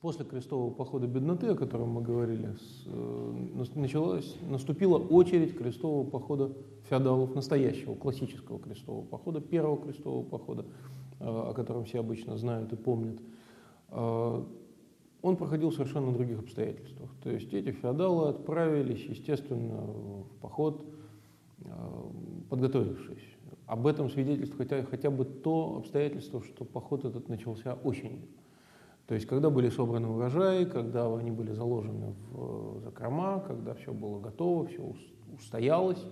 После крестового похода бедноты, о котором мы говорили, э, началась, наступила очередь крестового похода феодалов, настоящего классического крестового похода, первого крестового похода, э, о котором все обычно знают и помнят. Э, он проходил совершенно других обстоятельствах. То есть эти феодалы отправились, естественно, в поход, подготовившись. Об этом свидетельствует хотя, хотя бы то обстоятельство, что поход этот начался осенью. То есть, когда были собраны урожаи, когда они были заложены в закрома, когда все было готово, все устоялось,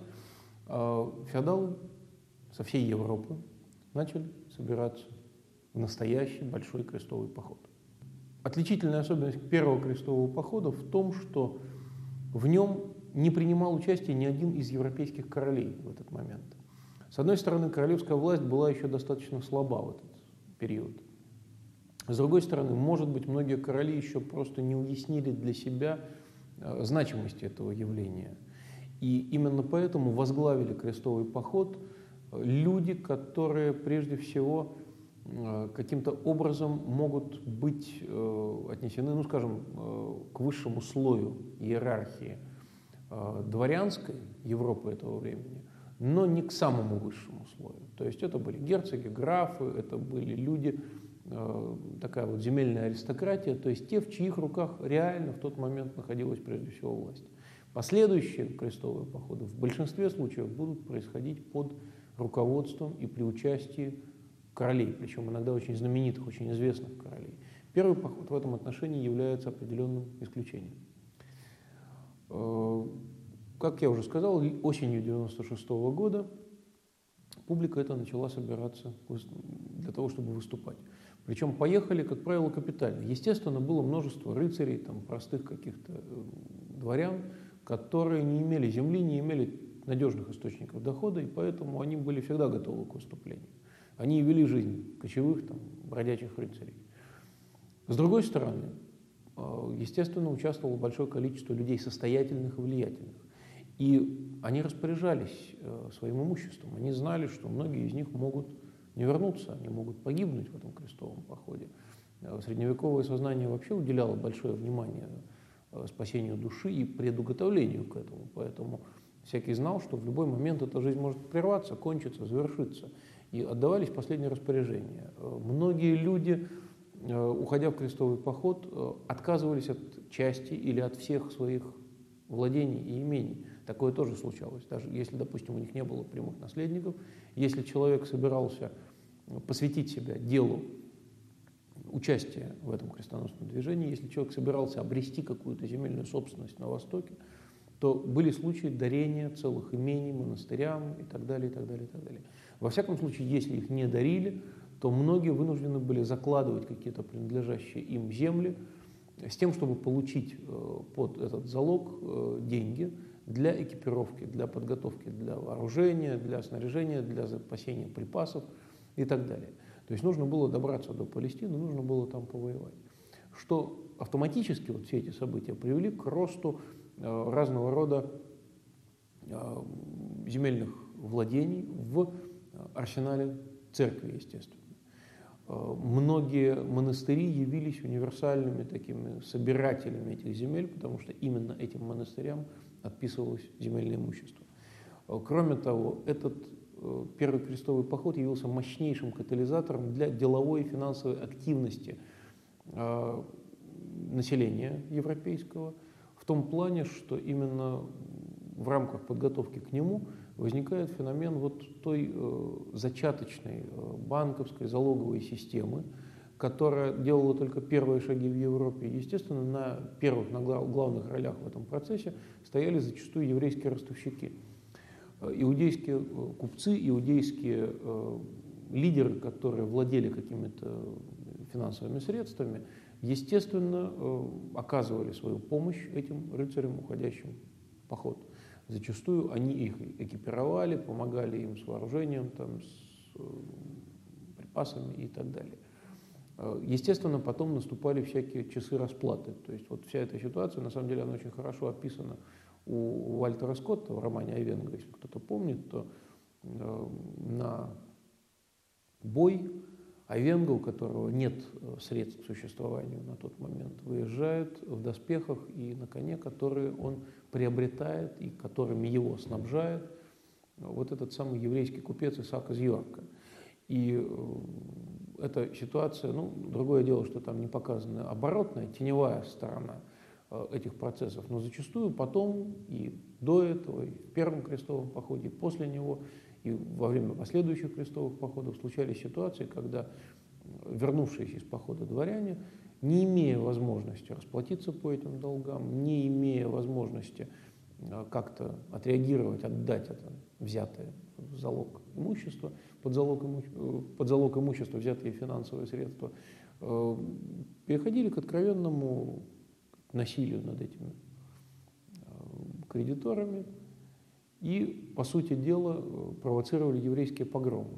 а, феодалы со всей Европы начали собираться в настоящий большой крестовый поход. Отличительная особенность первого крестового похода в том, что в нем не принимал участие ни один из европейских королей в этот момент. С одной стороны, королевская власть была еще достаточно слаба в этот период. С другой стороны, может быть, многие короли еще просто не уяснили для себя э, значимости этого явления. И именно поэтому возглавили крестовый поход э, люди, которые прежде всего э, каким-то образом могут быть отнесены, ну скажем, к высшему слою иерархии дворянской Европы этого времени, но не к самому высшему слою. То есть это были герцоги, графы, это были люди, такая вот земельная аристократия, то есть те, в чьих руках реально в тот момент находилась прежде всего власть. Последующие крестовые походы в большинстве случаев будут происходить под руководством и при участии королей, причем иногда очень знаменитых, очень известных королей. Первый поход в этом отношении является определенным исключением. Э, как я уже сказал, осенью 1996 -го года публика это начала собираться для того, чтобы выступать. Причем поехали, как правило, капитально. Естественно, было множество рыцарей, там, простых каких-то э, дворян, которые не имели земли, не имели надежных источников дохода, и поэтому они были всегда готовы к выступлению. Они вели жизнь кочевых, там, бродячих рыцарей. С другой стороны, э, естественно, участвовало большое количество людей состоятельных и влиятельных. И они распоряжались э, своим имуществом. Они знали, что многие из них могут не вернуться, они могут погибнуть в этом крестовом походе. Э, средневековое сознание вообще уделяло большое внимание э, спасению души и предуготовлению к этому. Поэтому всякий знал, что в любой момент эта жизнь может прерваться, кончиться, завершиться. И отдавались последние распоряжения. Многие люди, уходя в крестовый поход, отказывались от части или от всех своих владений и имений. Такое тоже случалось. Даже если, допустим, у них не было прямых наследников, если человек собирался посвятить себя делу участия в этом крестоносном движении, если человек собирался обрести какую-то земельную собственность на Востоке, то были случаи дарения целых имений монастырям и так далее, и так далее, и так далее. Во всяком случае, если их не дарили, то многие вынуждены были закладывать какие-то принадлежащие им земли с тем, чтобы получить э, под этот залог э, деньги – для экипировки, для подготовки, для вооружения, для снаряжения, для запасения припасов и так далее. То есть нужно было добраться до Палестины, нужно было там повоевать. Что автоматически вот все эти события привели к росту э, разного рода э, земельных владений в арсенале церкви, естественно. Э, многие монастыри явились универсальными такими собирателями этих земель, потому что именно этим монастырям отписывалось земельное имущество. Э, кроме того, этот э, первый крестовый поход явился мощнейшим катализатором для деловой и финансовой активности э, населения европейского, в том плане, что именно в рамках подготовки к нему возникает феномен вот той зачаточной банковской залоговой системы, которая делала только первые шаги в Европе. Естественно, на первых, на главных ролях в этом процессе стояли зачастую еврейские ростовщики. Э, иудейские э, купцы, иудейские э, лидеры, которые владели какими-то финансовыми средствами, естественно, оказывали свою помощь этим рыцарям, уходящим в поход. Зачастую они их экипировали, помогали им с вооружением, там, с припасами и так далее. Э, естественно, потом наступали всякие часы расплаты. То есть вот вся эта ситуация, на самом деле, она очень хорошо описана у Вальтера Скотта в романе Венгрии. Если кто-то помнит, то э, на бой А Венгл, у которого нет э, средств к существованию на тот момент, выезжает в доспехах и на коне, которые он приобретает и которыми его снабжает вот этот самый еврейский купец Исаак из Йорка. И эта ситуация, ну, другое дело, что там не показана оборотная, теневая сторона э, этих процессов, но зачастую потом и до этого, и в первом крестовом походе, и после него – и во время последующих крестовых походов случались ситуации, когда вернувшиеся из похода дворяне, не имея возможности расплатиться по этим долгам, не имея возможности а, как-то отреагировать, отдать это взятое в залог имущество, под залог, иму... под залог имущества взятые финансовые средства, э, переходили к откровенному насилию над этими э, кредиторами, и, по сути дела, провоцировали еврейские погромы,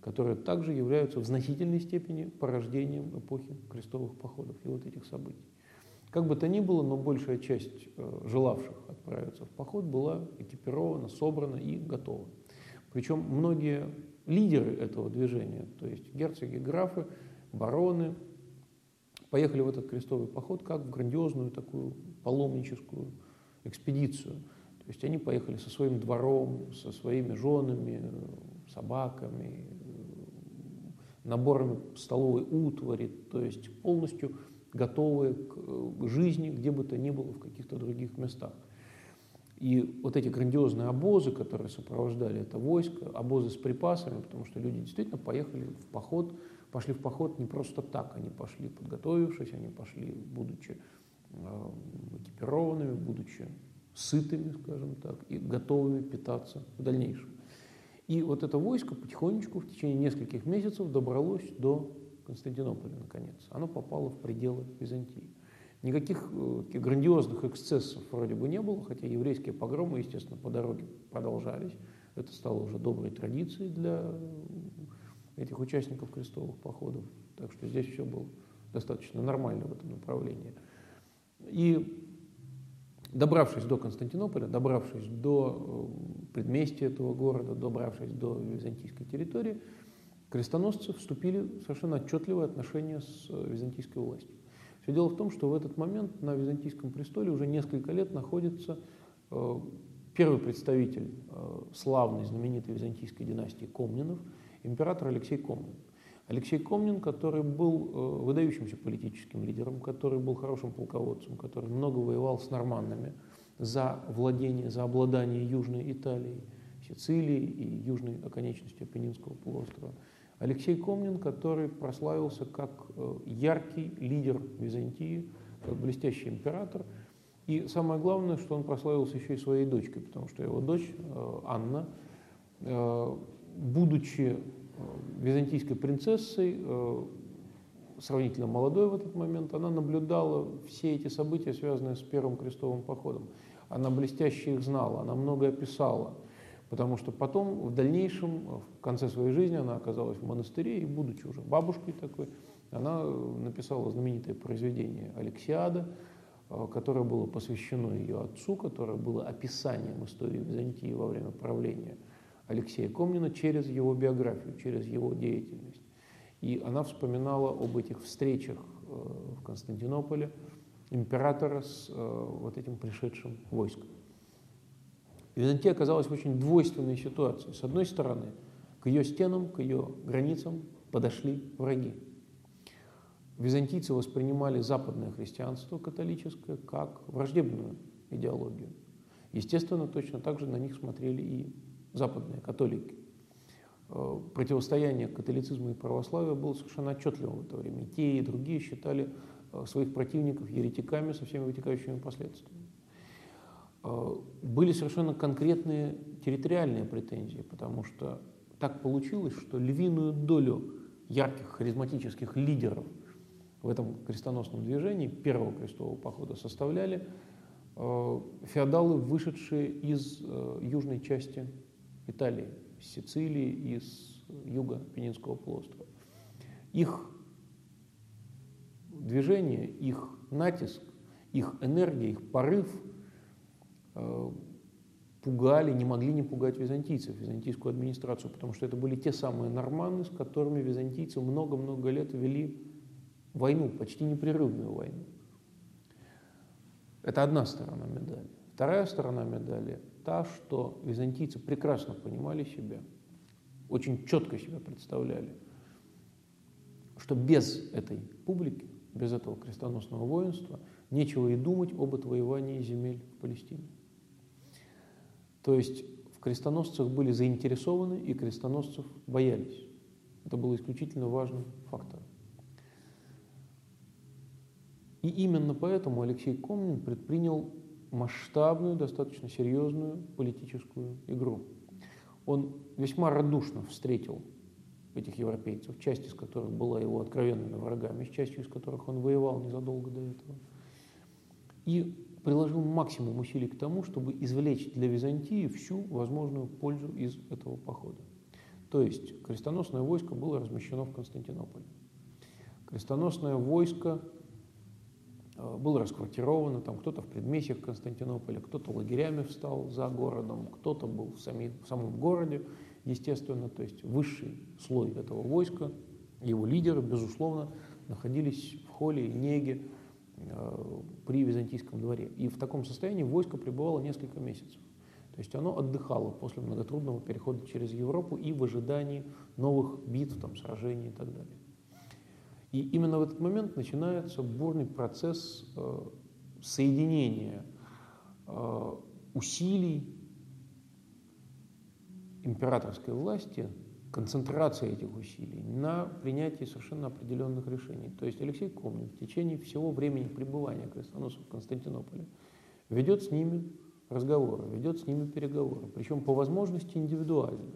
которые также являются в значительной степени порождением эпохи крестовых походов и вот этих событий. Как бы то ни было, но большая часть э, желавших отправиться в поход была экипирована, собрана и готова. Причем многие лидеры этого движения, то есть герцоги, графы, бароны, поехали в этот крестовый поход как в грандиозную такую паломническую экспедицию – то есть они поехали со своим двором, со своими женами, собаками, наборами столовой утвари, то есть полностью готовые к жизни, где бы то ни было, в каких-то других местах. И вот эти грандиозные обозы, которые сопровождали это войско, обозы с припасами, потому что люди действительно поехали в поход, пошли в поход не просто так, они пошли подготовившись, они пошли, будучи э, экипированными, будучи сытыми, скажем так, и готовыми питаться в дальнейшем. И вот это войско потихонечку в течение нескольких месяцев добралось до Константинополя, наконец. Оно попало в пределы Византии. Никаких э, грандиозных эксцессов вроде бы не было, хотя еврейские погромы, естественно, по дороге продолжались. Это стало уже доброй традицией для этих участников крестовых походов. Так что здесь все было достаточно нормально в этом направлении. И Добравшись до Константинополя, добравшись до э, предместья этого города, добравшись до византийской территории, крестоносцы вступили в совершенно отчетливые отношения с э, византийской властью. Все дело в том, что в этот момент на византийском престоле уже несколько лет находится э, первый представитель славной, знаменитой византийской династии Комнинов, император Алексей Комнин. Алексей Комнин, который был э, выдающимся политическим лидером, который был хорошим полководцем, который много воевал с норманнами за владение, за обладание Южной Италией, Сицилией и южной оконечностью Апеннинского полуострова. Алексей Комнин, который прославился как э, яркий лидер Византии, как блестящий император. И самое главное, что он прославился еще и своей дочкой, потому что его дочь э, Анна, будучи византийской принцессой, э, сравнительно молодой в этот момент, она наблюдала все эти события, связанные с Первым крестовым походом. Она блестяще их знала, она многое писала, потому что потом, в дальнейшем, в конце своей жизни, она оказалась в монастыре, и, будучи уже бабушкой такой, она написала знаменитое произведение «Алексиада», э, которое было посвящено ее отцу, которое было описанием истории Византии во время правления – Алексея Комнина через его биографию, через его деятельность. И она вспоминала об этих встречах э, в Константинополе императора с э, вот этим пришедшим войском. Византия оказалась в очень двойственной ситуации. С одной стороны, к ее стенам, к ее границам подошли враги. Византийцы воспринимали западное христианство католическое как враждебную идеологию. Естественно, точно так же на них смотрели и западные католики. Э, противостояние католицизма и православия было совершенно отчетливым в это время. те, и другие считали э, своих противников еретиками со всеми вытекающими последствиями. Э, были совершенно конкретные территориальные претензии, потому что так получилось, что львиную долю ярких харизматических лидеров в этом крестоносном движении первого крестового похода составляли феодалы, вышедшие из южной части Италии, из Сицилии, из юга Пенинского полуострова. Их движение, их натиск, их энергия, их порыв э, пугали, не могли не пугать византийцев, византийскую администрацию, потому что это были те самые норманны, с которыми византийцы много-много лет вели войну, почти непрерывную войну. Это одна сторона медали. Вторая сторона медали – та, что византийцы прекрасно понимали себя, очень четко себя представляли, что без этой публики, без этого крестоносного воинства нечего и думать об отвоевании земель в Палестине. То есть в крестоносцах были заинтересованы и крестоносцев боялись. Это было исключительно важным фактором. И именно поэтому Алексей Комнин предпринял масштабную, достаточно серьезную политическую игру. Он весьма радушно встретил этих европейцев, часть из которых была его откровенными врагами, с частью из которых он воевал незадолго до этого. И приложил максимум усилий к тому, чтобы извлечь для Византии всю возможную пользу из этого похода. То есть крестоносное войско было размещено в Константинополе. Крестоносное войско Э, был расквартирован, там кто-то в предместьях Константинополя, кто-то лагерями встал за городом, кто-то был в, сами, в самом городе, естественно, то есть высший слой этого войска, его лидеры, безусловно, находились в холле и неге при византийском дворе. И в таком состоянии войско пребывало несколько месяцев. То есть оно отдыхало после многотрудного перехода через Европу и в ожидании новых битв, там, сражений и так далее. И именно в этот момент начинается бурный процесс э, соединения э, усилий императорской власти, концентрация этих усилий на принятии совершенно определенных решений. То есть Алексей Комнин в течение всего времени пребывания крестоносцев в Константинополе ведет с ними разговоры, ведет с ними переговоры, причем по возможности индивидуально.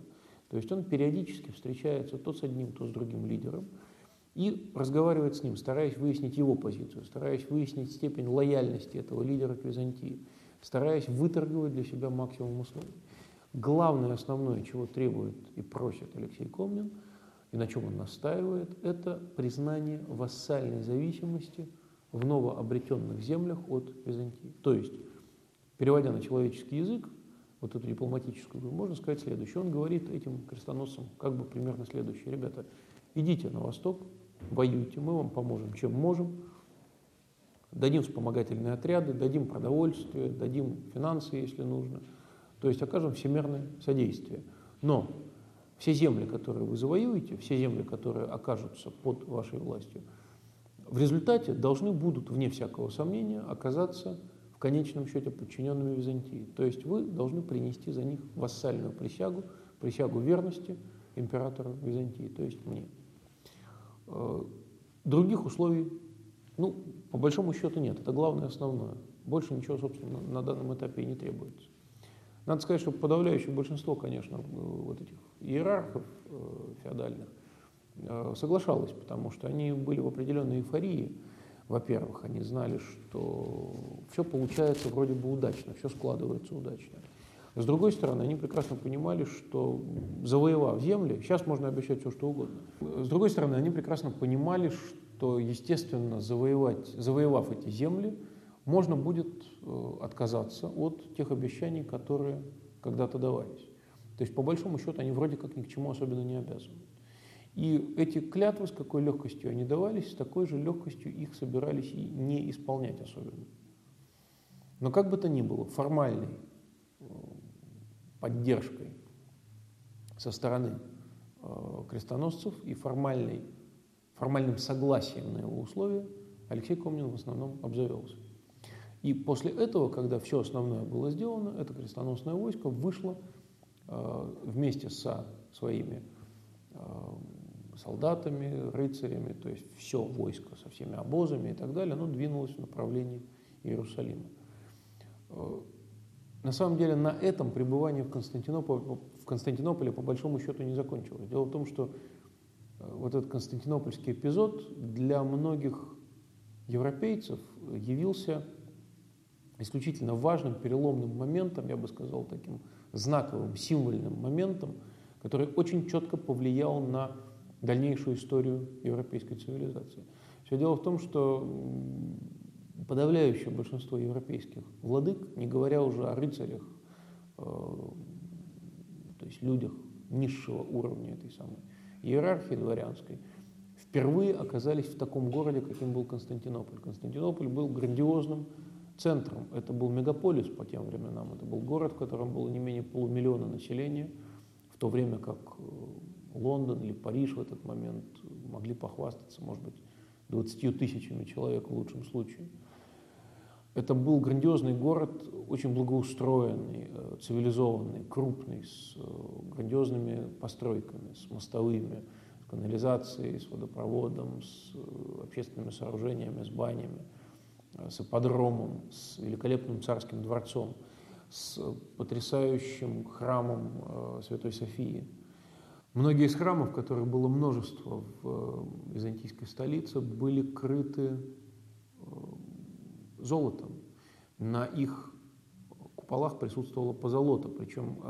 То есть он периодически встречается то с одним, то с другим лидером – и разговаривать с ним, стараясь выяснить его позицию, стараясь выяснить степень лояльности этого лидера к Византии, стараясь выторговать для себя максимум условий. Главное, основное, чего требует и просит Алексей Комнин, и на чем он настаивает, это признание вассальной зависимости в новообретенных землях от Византии. То есть, переводя на человеческий язык, вот эту дипломатическую, можно сказать следующее. Он говорит этим крестоносцам как бы примерно следующее. Ребята, идите на восток, воюйте, мы вам поможем, чем можем, дадим вспомогательные отряды, дадим продовольствие, дадим финансы, если нужно, то есть окажем всемирное содействие. Но все земли, которые вы завоюете, все земли, которые окажутся под вашей властью, в результате должны будут, вне всякого сомнения, оказаться в конечном счете подчиненными Византии. То есть вы должны принести за них вассальную присягу, присягу верности императору Византии, то есть мне. Э, других условий, ну, по большому счету нет. Это главное основное. Больше ничего, собственно, на данном этапе и не требуется. Надо сказать, что подавляющее большинство, конечно, э, вот этих иерархов э, феодальных соглашалось, потому что они были в определенной эйфории. Во-первых, они знали, что все получается вроде бы удачно, все складывается удачно. С другой стороны, они прекрасно понимали, что завоевав земли, сейчас можно обещать все, что угодно. С другой стороны, они прекрасно понимали, что, естественно, завоевать, завоевав эти земли, можно будет э, отказаться от тех обещаний, которые когда-то давались. То есть, по большому счету, они вроде как ни к чему особенно не обязаны. И эти клятвы, с какой легкостью они давались, с такой же легкостью их собирались и не исполнять особенно. Но как бы то ни было, формальный поддержкой со стороны э, крестоносцев и формальной, формальным согласием на его условия Алексей Комнин в основном обзавелся. И после этого, когда все основное было сделано, это крестоносное войско вышло э, вместе со своими э, солдатами, рыцарями, то есть все войско со всеми обозами и так далее, оно двинулось в направлении Иерусалима. Э, на самом деле на этом пребывание в Константинополе, в Константинополе по большому счету не закончилось. Дело в том, что э, вот этот константинопольский эпизод для многих европейцев явился исключительно важным, переломным моментом, я бы сказал, таким знаковым, символьным моментом, который очень четко повлиял на дальнейшую историю европейской цивилизации. Все дело в том, что подавляющее большинство европейских владык, не говоря уже о рыцарях, э, то есть людях низшего уровня этой самой иерархии дворянской, впервые оказались в таком городе, каким был Константинополь. Константинополь был грандиозным центром. Это был мегаполис по тем временам. Это был город, в котором было не менее полумиллиона населения, в то время как э, Лондон или Париж в этот момент могли похвастаться, может быть, 20 тысячами человек в лучшем случае. Это был грандиозный город, очень благоустроенный, э, цивилизованный, крупный, с э, грандиозными постройками, с мостовыми, с канализацией, с водопроводом, с общественными сооружениями, с банями – с ипподромом, с великолепным царским дворцом, с потрясающим храмом э, Святой Софии. Многие из храмов, которых было множество в э, византийской столице, были крыты э, золотом. На их куполах присутствовала позолота, причем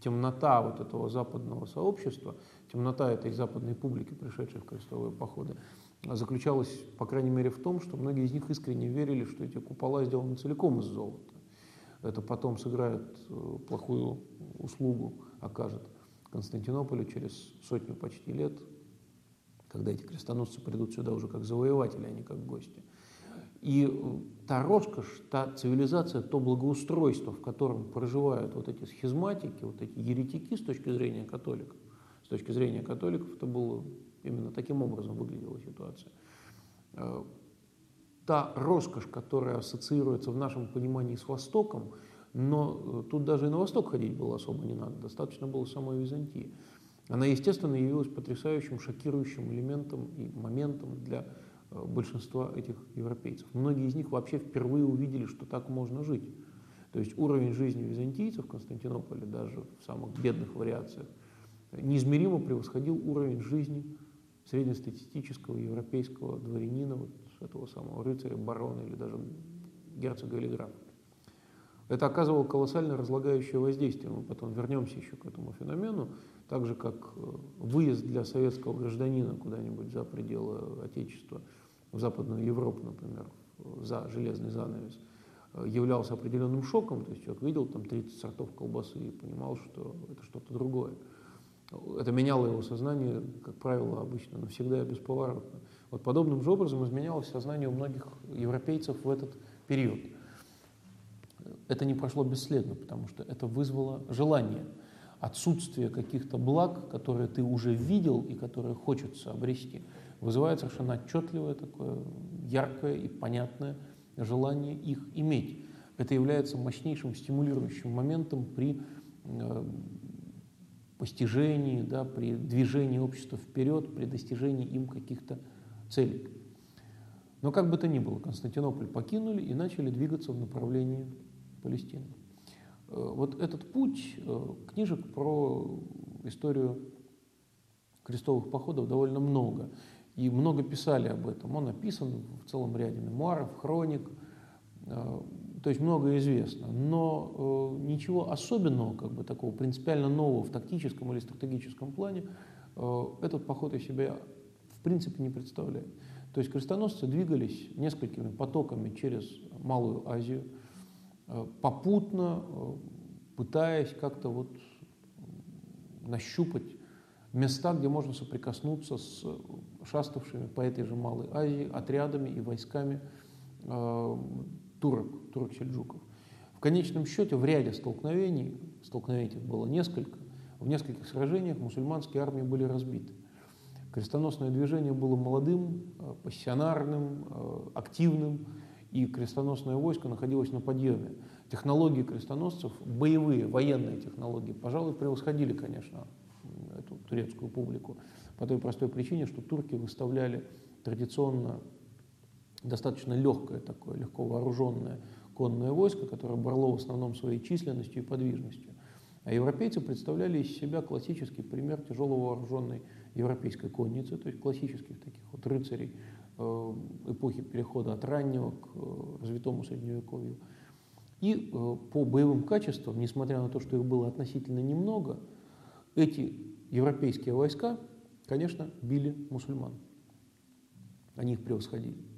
темнота вот этого западного сообщества, темнота этой западной публики, пришедшей в крестовые походы, заключалась, по крайней мере, в том, что многие из них искренне верили, что эти купола сделаны целиком из золота. Это потом сыграет э, плохую услугу, окажет Константинополю через сотню почти лет, когда эти крестоносцы придут сюда уже как завоеватели, а не как гости. И э, та роскошь, та цивилизация, то благоустройство, в котором проживают вот эти схизматики, вот эти еретики с точки зрения католиков, точки зрения католиков это было Именно таким образом выглядела ситуация. Э, та роскошь, которая ассоциируется в нашем понимании с Востоком, но э, тут даже и на Восток ходить было особо не надо, достаточно было самой Византии. Она, естественно, явилась потрясающим, шокирующим элементом и моментом для э, большинства этих европейцев. Многие из них вообще впервые увидели, что так можно жить. То есть уровень жизни византийцев в Константинополе, даже в самых бедных вариациях, неизмеримо превосходил уровень жизни среднестатистического европейского дворянина, вот этого самого рыцаря, барона или даже герцога или графа. Это оказывало колоссальное разлагающее воздействие. Мы потом вернемся еще к этому феномену, так же как э, выезд для советского гражданина куда-нибудь за пределы Отечества, в Западную Европу, например, за железный занавес, э, являлся определенным шоком, то есть человек видел там 30 сортов колбасы и понимал, что это что-то другое. Это меняло его сознание, как правило, обычно навсегда и бесповоротно. Вот подобным же образом изменялось сознание у многих европейцев в этот период. Это не прошло бесследно, потому что это вызвало желание, отсутствие каких-то благ, которые ты уже видел и которые хочется обрести, вызывает совершенно отчетливое такое яркое и понятное желание их иметь. Это является мощнейшим стимулирующим моментом при э, постижении, да, при движении общества вперед, при достижении им каких-то целей. Но как бы то ни было, Константинополь покинули и начали двигаться в направлении Палестины. Э, вот этот путь э, книжек про историю крестовых походов довольно много. И много писали об этом. Он написан в целом ряде мемуаров, хроник. То есть многое известно, но э, ничего особенного, как бы такого принципиально нового в тактическом или стратегическом плане э, этот поход из себя в принципе не представляет. То есть крестоносцы двигались несколькими потоками через Малую Азию, э, попутно э, пытаясь как-то вот нащупать места, где можно соприкоснуться с шаставшими по этой же Малой Азии отрядами и войсками э, турок, турок-сельджуков. В конечном счете в ряде столкновений, столкновений было несколько, в нескольких сражениях мусульманские армии были разбиты. Крестоносное движение было молодым, э, пассионарным, э, активным, и крестоносное войско находилось на подъеме. Технологии крестоносцев, боевые, военные технологии, пожалуй, превосходили, конечно, эту турецкую публику по той простой причине, что турки выставляли традиционно достаточно легкое такое, легко вооруженное конное войско, которое брало в основном своей численностью и подвижностью. А европейцы представляли из себя классический пример тяжело вооруженной европейской конницы, то есть классических таких вот рыцарей э, эпохи перехода от раннего к э, развитому средневековью. И э, по боевым качествам, несмотря на то, что их было относительно немного, эти европейские войска, конечно, били мусульман. Они их превосходили.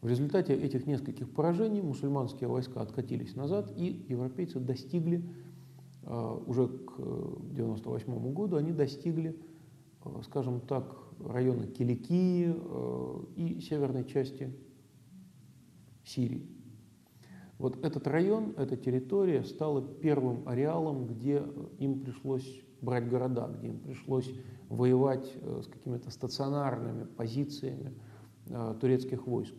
В результате этих нескольких поражений мусульманские войска откатились назад, и европейцы достигли уже к 1998 году они достигли, скажем так, района Киликии и северной части Сирии. Вот этот район, эта территория стала первым ареалом, где им пришлось брать города, где им пришлось воевать э, с какими-то стационарными позициями э, турецких войск.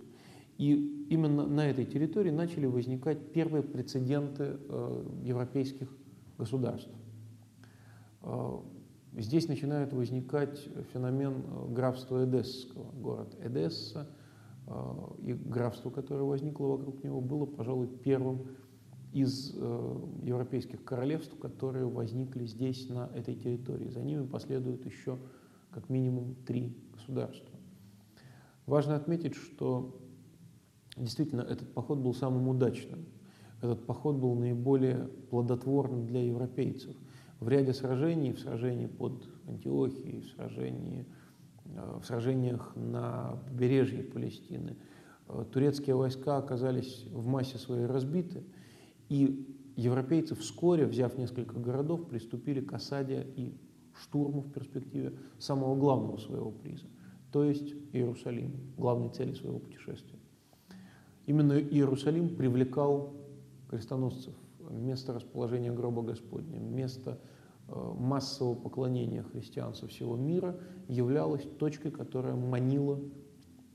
И именно на этой территории начали возникать первые прецеденты э, европейских государств. Здесь начинает возникать феномен графства Эдесского. Город Эдесса и графство, которое возникло вокруг него, было, пожалуй, первым из э, европейских королевств, которые возникли здесь, на этой территории. За ними последуют еще как минимум три государства. Важно отметить, что действительно этот поход был самым удачным. Этот поход был наиболее плодотворным для европейцев. В ряде сражений, в сражении под Антиохией, в, сражении, э, в сражениях на побережье Палестины, э, турецкие войска оказались в массе своей разбиты – и европейцы вскоре, взяв несколько городов, приступили к осаде и штурму в перспективе самого главного своего приза, то есть Иерусалим, главной цели своего путешествия. Именно Иерусалим привлекал крестоносцев, место расположения гроба Господня, место э, массового поклонения христиан со всего мира являлось точкой, которая манила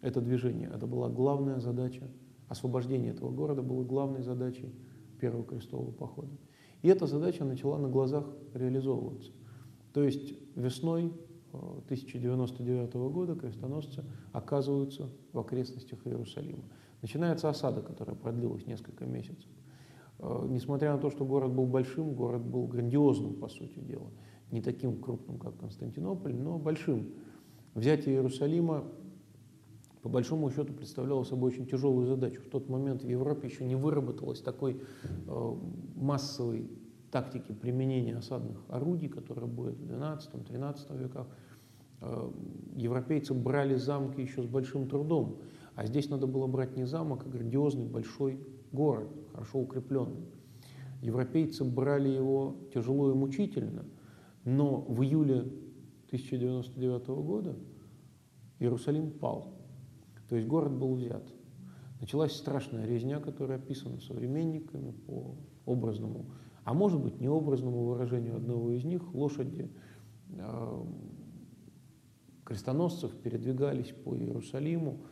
это движение. Это была главная задача, освобождение этого города было главной задачей первого крестового похода. И эта задача начала на глазах реализовываться. То есть весной 1099 э, года крестоносцы оказываются в окрестностях Иерусалима. Начинается осада, которая продлилась несколько месяцев. Э, несмотря на то, что город был большим, город был грандиозным, по сути дела. Не таким крупным, как Константинополь, но большим. Взятие Иерусалима по большому счету представляла собой очень тяжелую задачу. В тот момент в Европе еще не выработалось такой э, массовой тактики применения осадных орудий, которая будет в XII-XIII веках. Э, европейцы брали замки еще с большим трудом, а здесь надо было брать не замок, а грандиозный большой город, хорошо укрепленный. Европейцы брали его тяжело и мучительно, но в июле 1099 года Иерусалим пал. То есть город был взят. Началась страшная резня, которая описана современниками по образному, а может быть необразному выражению одного из них, лошади э, крестоносцев передвигались по Иерусалиму,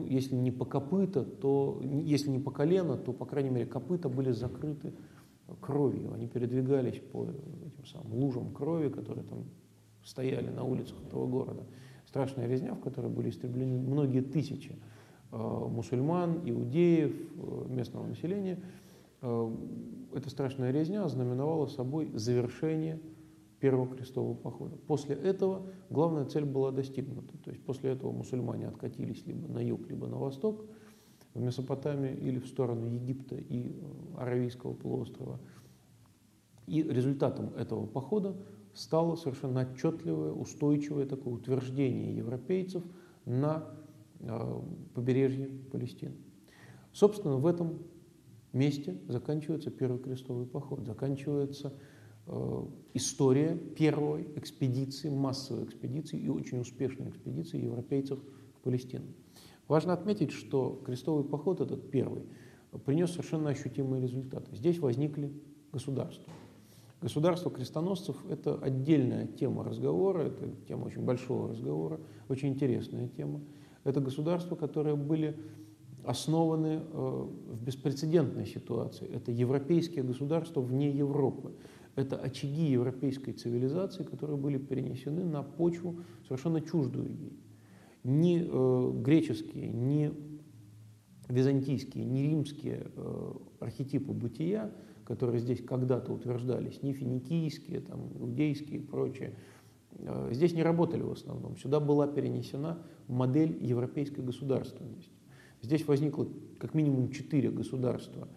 ну, если не по копыта, то, если не по колено, то, по крайней мере, копыта были закрыты кровью. Они передвигались по этим самым лужам крови, которые там стояли на улицах этого города страшная резня, в которой были истреблены многие тысячи э, мусульман, иудеев, э, местного населения. Э, эта страшная резня ознаменовала собой завершение первого крестового похода. После этого главная цель была достигнута. То есть после этого мусульмане откатились либо на юг, либо на восток, в Месопотамию или в сторону Египта и Аравийского полуострова. И результатом этого похода стало совершенно отчетливое, устойчивое такое утверждение европейцев на э, побережье Палестины. Собственно, в этом месте заканчивается первый крестовый поход, заканчивается э, история первой экспедиции, массовой экспедиции и очень успешной экспедиции европейцев в Палестину. Важно отметить, что крестовый поход этот первый принес совершенно ощутимые результаты. Здесь возникли государства. Государство крестоносцев – это отдельная тема разговора, это тема очень большого разговора, очень интересная тема. Это государства, которые были основаны э, в беспрецедентной ситуации. Это европейские государства вне Европы. Это очаги европейской цивилизации, которые были перенесены на почву совершенно чуждую ей. Ни э, греческие, ни византийские, ни римские э, архетипы бытия – которые здесь когда-то утверждались, не финикийские, там, иудейские и прочие, э, здесь не работали в основном. Сюда была перенесена модель европейской государственности. Здесь возникло как минимум четыре государства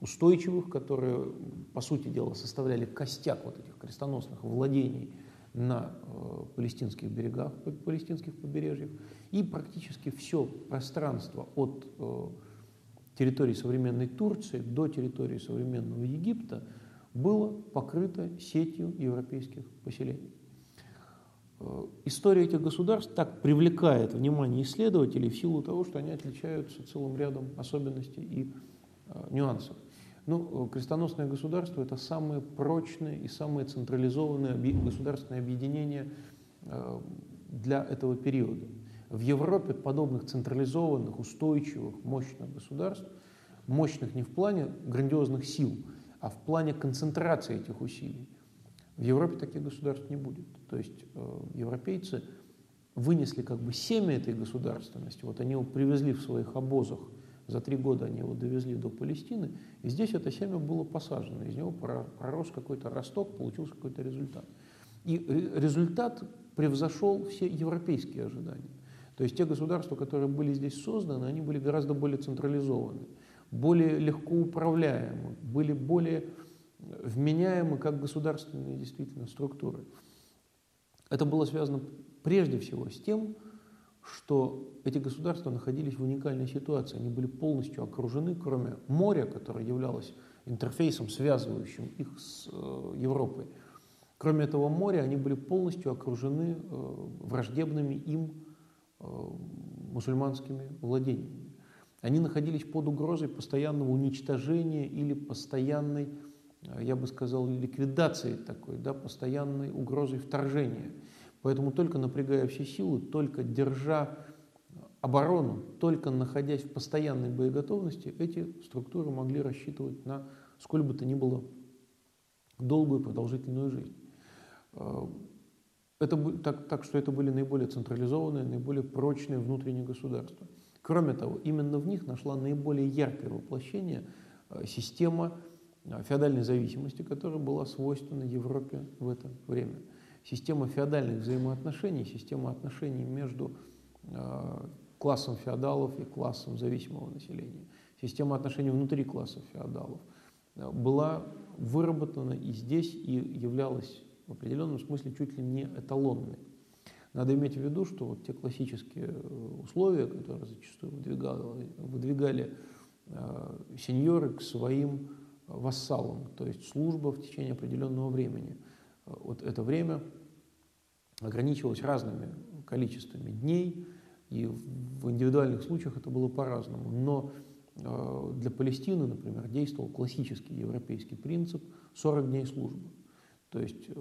устойчивых, которые, по сути дела, составляли костяк вот этих крестоносных владений на э, палестинских берегах, палестинских побережьях. И практически все пространство от э, территории современной Турции до территории современного Египта было покрыто сетью европейских поселений. Э, история этих государств так привлекает внимание исследователей в силу того, что они отличаются целым рядом особенностей и э, нюансов. Ну, крестоносное государство – это самое прочное и самое централизованное государственное объединение э, для этого периода. В Европе подобных централизованных, устойчивых, мощных государств, мощных не в плане грандиозных сил, а в плане концентрации этих усилий, в Европе таких государств не будет. То есть э, европейцы вынесли как бы семя этой государственности, вот они его привезли в своих обозах, за три года они его довезли до Палестины, и здесь это семя было посажено, из него пророс какой-то росток, получился какой-то результат. И результат превзошел все европейские ожидания. То есть те государства, которые были здесь созданы, они были гораздо более централизованы, более легко управляемы, были более вменяемы как государственные действительно структуры. Это было связано прежде всего с тем, что эти государства находились в уникальной ситуации. Они были полностью окружены, кроме моря, которое являлось интерфейсом, связывающим их с э, Европой. Кроме этого моря, они были полностью окружены э, враждебными им э, мусульманскими владениями. Они находились под угрозой постоянного уничтожения или постоянной я бы сказал, ликвидации такой, да, постоянной угрозой вторжения. Поэтому только напрягая все силы, только держа оборону, только находясь в постоянной боеготовности, эти структуры могли рассчитывать на сколь бы то ни было долгую продолжительную жизнь. Э, это, так, так что это были наиболее централизованные, наиболее прочные внутренние государства. Кроме того, именно в них нашла наиболее яркое воплощение э, система Э, феодальной зависимости, которая была свойственна Европе в это время. Система феодальных взаимоотношений, система отношений между э, классом феодалов и классом зависимого населения, система отношений внутри класса феодалов э, была выработана и здесь и являлась в определенном смысле чуть ли не эталонной. Надо иметь в виду, что вот те классические условия, которые зачастую выдвигали, выдвигали э, сеньоры к своим вассалом, то есть служба в течение определенного времени. Вот это время ограничивалось разными количествами дней, и в индивидуальных случаях это было по-разному. Но э, для Палестины, например, действовал классический европейский принцип 40 дней службы. То есть э,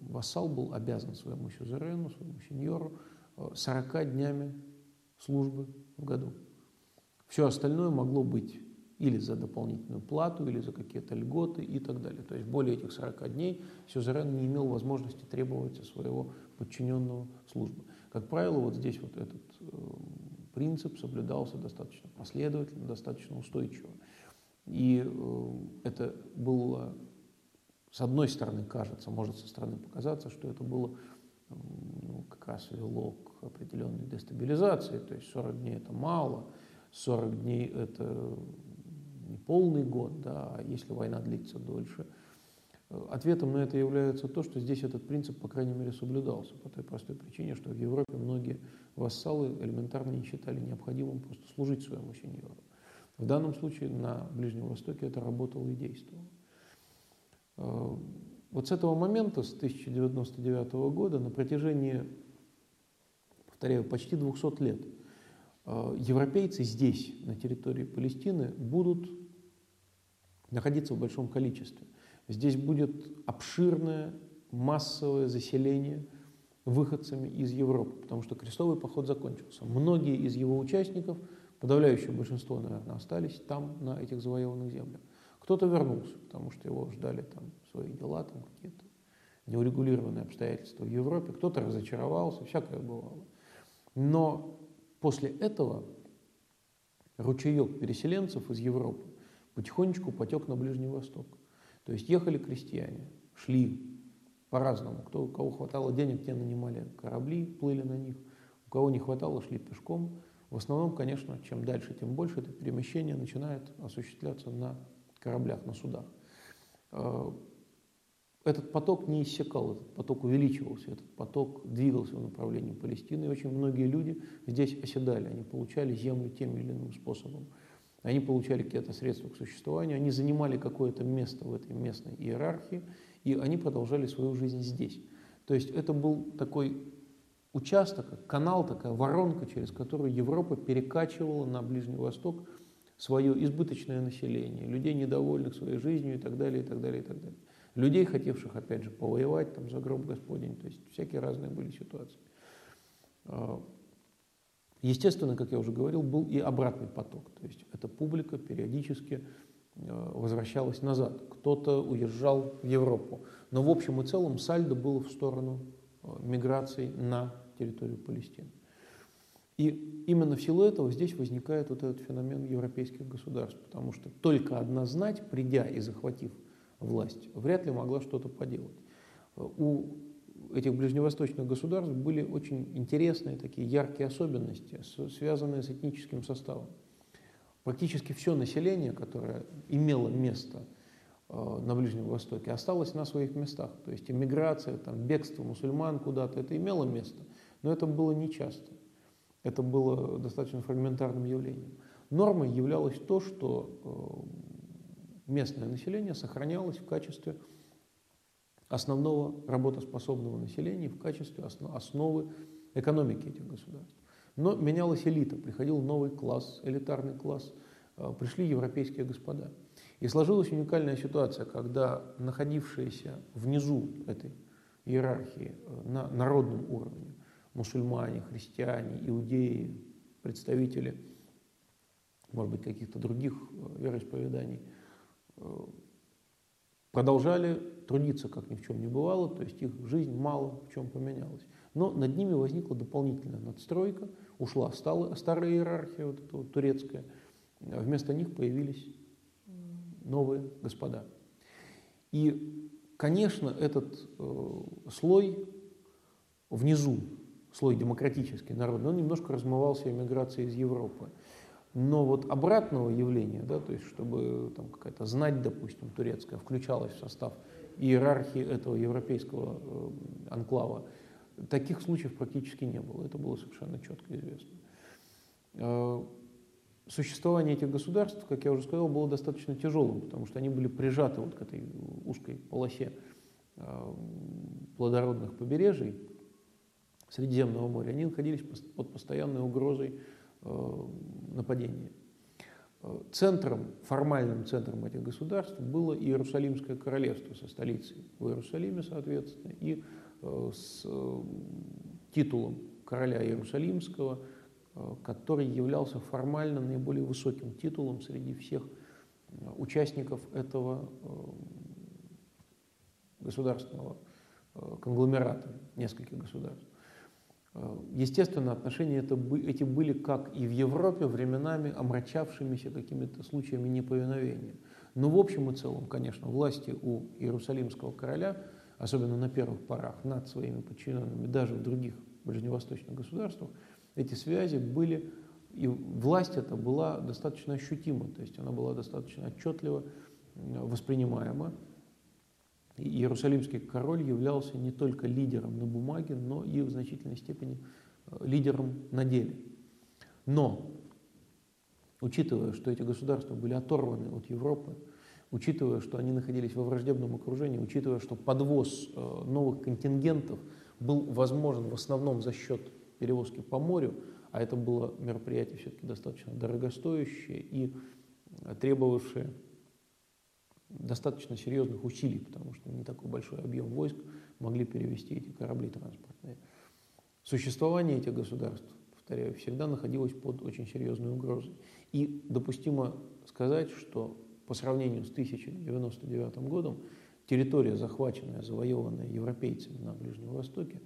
вассал был обязан своему сюзерену, своему сеньору 40 э, днями службы в году. Все остальное могло быть или за дополнительную плату, или за какие-то льготы и так далее. То есть более этих 40 дней сюзерен не имел возможности требовать от своего подчиненного службы. Как правило, вот здесь вот этот э, принцип соблюдался достаточно последовательно, достаточно устойчиво. И э, это было, с одной стороны, кажется, может со стороны показаться, что это было ну, как раз вело к определенной дестабилизации, то есть 40 дней это мало, 40 дней это не полный год, да, а если война длится дольше. Ответом на это является то, что здесь этот принцип, по крайней мере, соблюдался по той простой причине, что в Европе многие вассалы элементарно не считали необходимым просто служить своему сеньору. В данном случае на Ближнем Востоке это работало и действовало. Э, вот с этого момента, с 1099 года, на протяжении, повторяю, почти 200 лет – Э, европейцы здесь, на территории Палестины, будут находиться в большом количестве. Здесь будет обширное массовое заселение выходцами из Европы, потому что крестовый поход закончился. Многие из его участников, подавляющее большинство, наверное, остались там, на этих завоеванных землях. Кто-то вернулся, потому что его ждали там свои дела, там какие-то неурегулированные обстоятельства в Европе, кто-то разочаровался, всякое бывало. Но После этого ручеек переселенцев из Европы потихонечку потек на Ближний Восток. То есть ехали крестьяне, шли по-разному. Кто, у кого хватало денег, те нанимали корабли, плыли на них. У кого не хватало, шли пешком. В основном, конечно, чем дальше, тем больше это перемещение начинает осуществляться на кораблях, на судах. Э, этот поток не иссякал, этот поток увеличивался, этот поток двигался в направлении Палестины, и очень многие люди здесь оседали, они получали землю тем или иным способом. Они получали какие-то средства к существованию, они занимали какое-то место в этой местной иерархии, и они продолжали свою жизнь здесь. То есть это был такой участок, канал, такая воронка, через которую Европа перекачивала на Ближний Восток свое избыточное население, людей, недовольных своей жизнью и так далее, и так далее, и так далее. Людей, хотевших, опять же, повоевать там за гроб Господень, то есть всякие разные были ситуации. Естественно, как я уже говорил, был и обратный поток, то есть эта публика периодически а, возвращалась назад, кто-то уезжал в Европу, но в общем и целом сальдо было в сторону а, миграции на территорию Палестины. И именно в силу этого здесь возникает вот этот феномен европейских государств, потому что только одна знать, придя и захватив власть, вряд ли могла что-то поделать. У этих ближневосточных государств были очень интересные такие яркие особенности, связанные с этническим составом. Практически все население, которое имело место э, на Ближнем Востоке, осталось на своих местах. То есть иммиграция, там, бегство мусульман куда-то, это имело место, но это было нечасто. Это было достаточно фрагментарным явлением. Нормой являлось то, что э, местное население сохранялось в качестве основного работоспособного населения, в качестве основы экономики этих государств. Но менялась элита, приходил новый класс, элитарный класс, э, пришли европейские господа. И сложилась уникальная ситуация, когда находившиеся внизу этой иерархии э, на народном уровне мусульмане, христиане, иудеи, представители, может быть, каких-то других э, вероисповеданий, продолжали трудиться, как ни в чем не бывало, то есть их жизнь мало в чем поменялась. Но над ними возникла дополнительная надстройка, ушла стала, старая иерархия, вот эта вот турецкая, а вместо них появились новые господа. И, конечно, этот э, слой внизу слой демократический, народный, он немножко размывался эмиграцией из Европы. Но вот обратного явления, да, то есть чтобы там какая-то знать, допустим, турецкая, включалась в состав иерархии этого европейского э, анклава, таких случаев практически не было. Это было совершенно четко известно. Э, существование этих государств, как я уже сказал, было достаточно тяжелым, потому что они были прижаты вот к этой узкой полосе э, плодородных побережий, Средиземного моря, они находились под постоянной угрозой нападения. Э, центром, формальным центром этих государств было Иерусалимское королевство со столицей в Иерусалиме, соответственно, и э, с титулом короля Иерусалимского, который являлся формально наиболее высоким титулом среди всех участников этого государственного конгломерата нескольких государств. Э, естественно, отношения это, эти были, как и в Европе, временами омрачавшимися какими-то случаями неповиновения. Но в общем и целом, конечно, власти у Иерусалимского короля, особенно на первых порах, над своими подчиненными, даже в других ближневосточных государствах, эти связи были, и власть эта была достаточно ощутима, то есть она была достаточно отчетливо воспринимаема. Иерусалимский король являлся не только лидером на бумаге, но и в значительной степени э, лидером на деле. Но, учитывая, что эти государства были оторваны от Европы, учитывая, что они находились во враждебном окружении, учитывая, что подвоз э, новых контингентов был возможен в основном за счет перевозки по морю, а это было мероприятие все-таки достаточно дорогостоящее и требовавшее достаточно серьезных усилий, потому что не такой большой объем войск могли перевести эти корабли транспортные. Существование этих государств, повторяю, всегда находилось под очень серьезной угрозой. И допустимо сказать, что по сравнению с 1099 годом территория, захваченная, завоеванная европейцами на Ближнем Востоке,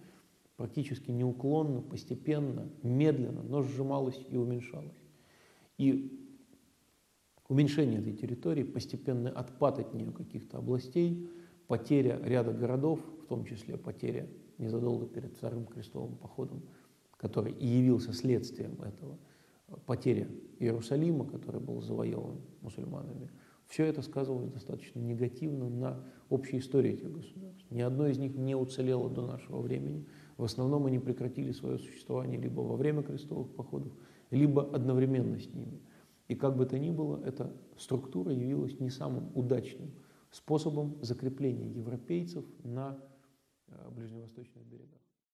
практически неуклонно, постепенно, медленно, но сжималась и уменьшалась. И уменьшение этой территории, постепенный отпад от нее каких-то областей, потеря ряда городов, в том числе потеря незадолго перед Вторым крестовым походом, который и явился следствием этого, потеря Иерусалима, который был завоеван мусульманами, все это сказывалось достаточно негативно на общей истории этих государств. Ни одно из них не уцелело до нашего времени. В основном они прекратили свое существование либо во время крестовых походов, либо одновременно с ними. И как бы то ни было, эта структура явилась не самым удачным способом закрепления европейцев на ближневосточных берегах.